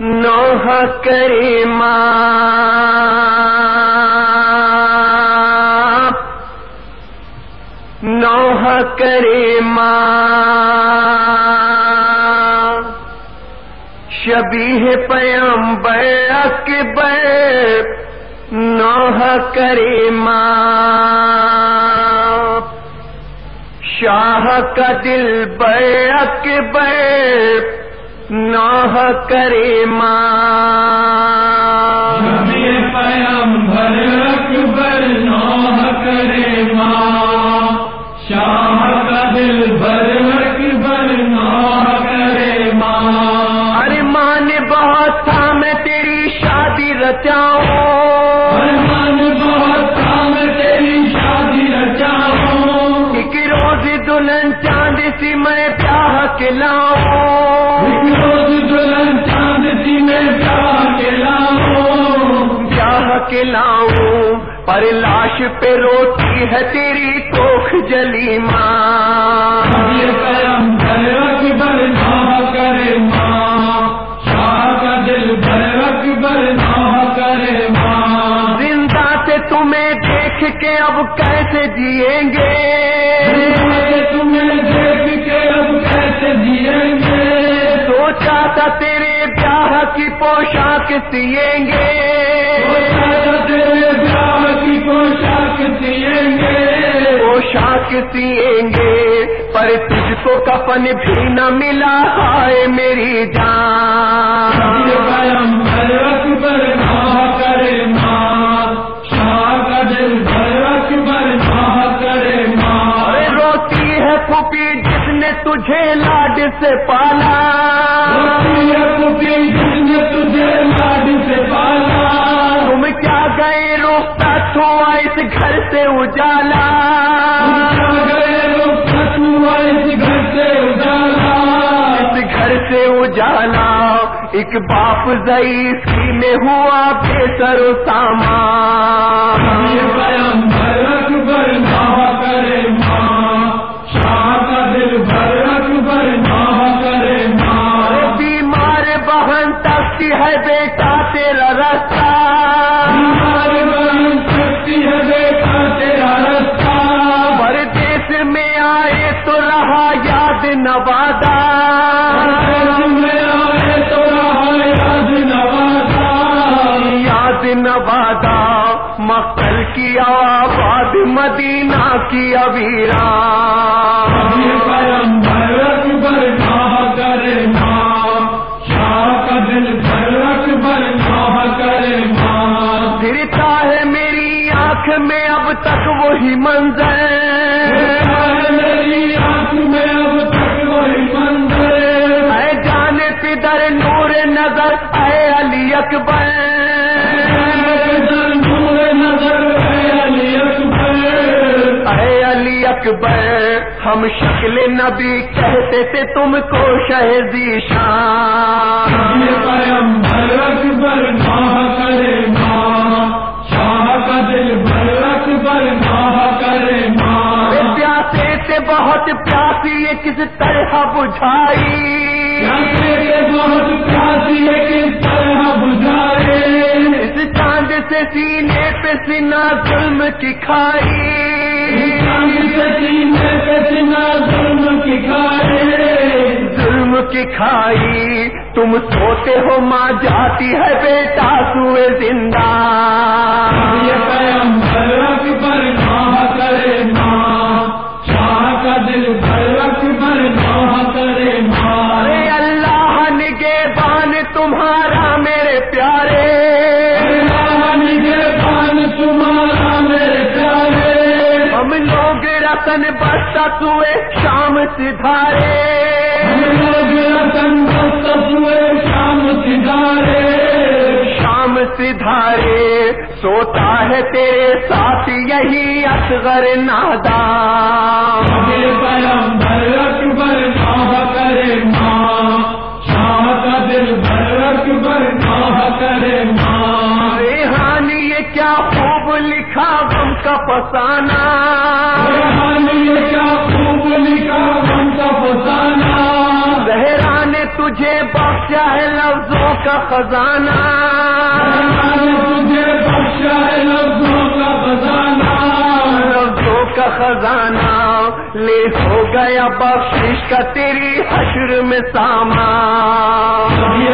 نوح کریمہ۔ نوح کریمہ۔ شبیہ پیمبر اکبر نوح کریمہ۔ شاہ کا دل بر اکبر نوح کریمہ پیمبر اکبر نوح کریمہ شاہ کا دل بر اکبر نوح کریمہ ارمان بہت تھا میں تیری شادی رچاؤں۔ ارمان بہت تھا میں تیری شادی رچاؤں۔ ایک روز دلہن چاند سی میں پیاہ کلاؤں پیاہ کلاؤں پر لاش پہ روتی ہے تیری کوکھ جلی ماں۔ کریمہ شاہ کا دل نوح کریمہ زندہ سے تمہیں دیکھ کے اب کیسے جیئیں گے؟ تمہیں دیکھ کے اب کیسے جیئیں گے؟ سوچا تھا تیرے پیاہ کی پوشاک سیئیں گے۔ پوشاک سیئیں گے پر تجھ کو کفن بھی نہ ملا ہائے میری جان۔ روتی ہے پھوپھی جس نے تجھے لاڈ سے پالا۔ جس نے تجھے لاڈ سے پالا۔ تم کیا گئے روکتا چھوا اس گھر سے اجالا۔ گئے اس گھر سے اجالا۔ اس گھر سے اجالا ایک باپ ضعیف کی میں ہوا بے سر و سامان۔ یہ یاد یاد نوازا۔ یاد نوادہ کی آباد مدینہ کی ابیرا یہ ہے میری آنکھ میں، اب تک وہی منظر۔ اکبر۔ ہم شکل نبی کہتے تھے تم کو شہزی شان بہت پیاسی یہ کس طرح بجھائی؟ بہت پیاسی ہے کس طرح بجھائے اس چاند سے سینے پہ سینا ظلم کی کھائی سینے پہ سنا ظلم کی کھائے ظلم کی کھائی تم سوتے ہو ماں جاتی ہے بیٹا سوئے زندہ۔ یہ پیمبر اکبر نوح کریمہ شاہ پیارے۔ ہم لوگ رتن بستا سوئے، شام سدھارے۔ رتن ہوئے شام سدھارے۔ شام سدھارے سوتا ہے تیرے ساتھ یہی اصغر نادام پیمبر اکبر نوح کرے فسانہ یہ زہرا نے تجھے بخشا ہے لفظوں کا خزانہ تجھے بخشا ہے لفظوں کا خزانہ۔ لفظوں کا خزانہ۔ لے ہو گیا بخشش کا تیری حشر میں سامان۔